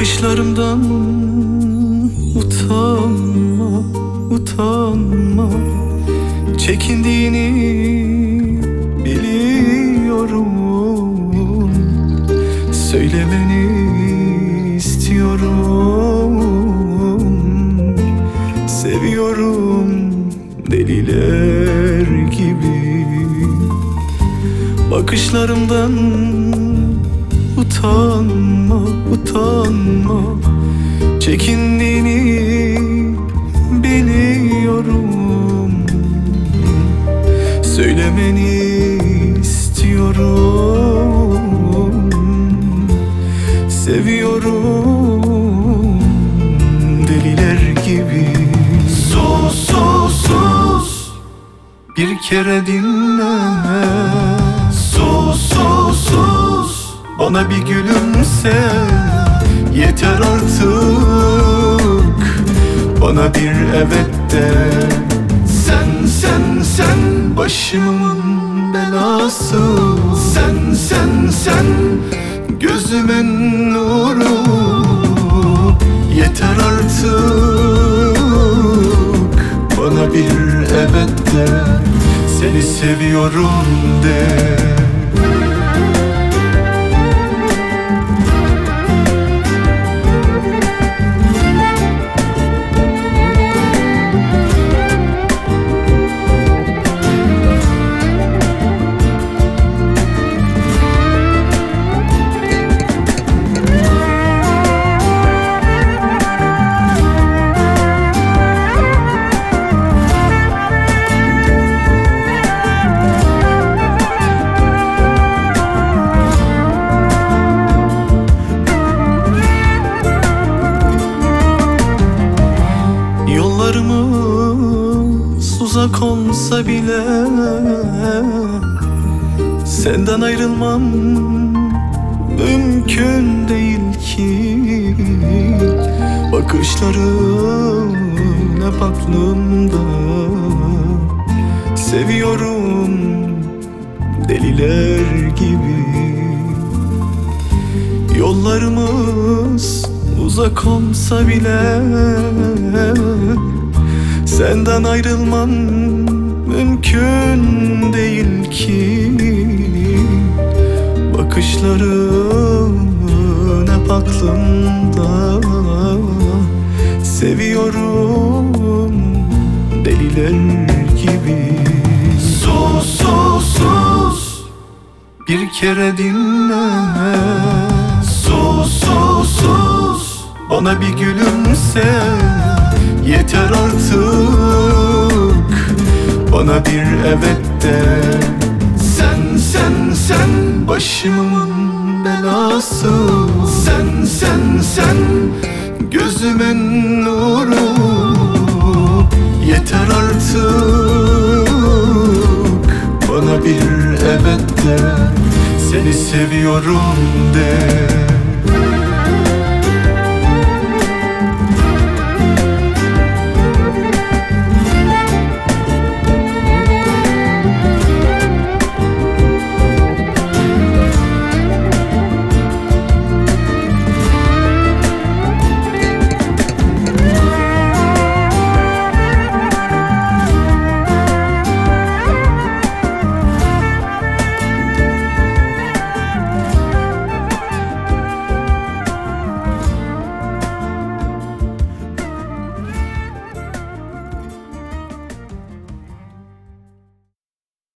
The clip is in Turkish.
Bakışlarımdan utanma, utanma. Çekindiğini biliyorum. Söylemeni istiyorum. Seviyorum deliler gibi. Bakışlarımdan utanma, utanma. Çekindiğini biliyorum. Söylemeni istiyorum. Seviyorum deliler gibi. Sus, sus, sus. Bir kere dinle. Sus, sus, sus Bana bir gülümse Yeter artık. Bana bir evet de Sen, sen, sen Başımın belası. Sen, sen, sen Gözümün nuru. Yeter artık. Bana bir evet de Seni seviyorum de bile Senden ayrılmam mümkün değil ki. Bakışların hep aklımda. Seviyorum deliler gibi. Yollarımız uzak olsa bile Senden ayrılmam mümkün değil ki. Bakışların hep aklımda. Seviyorum deliler gibi. Sus sus sus. Bir kere dinle. Sus sus sus. Bana bir gülümse. Yeter artık Bana bir evet de. Sen sen sen Başımın belası. Sen sen sen Gözümün nuru. Yeter artık Bana bir evet de. Seni seviyorum de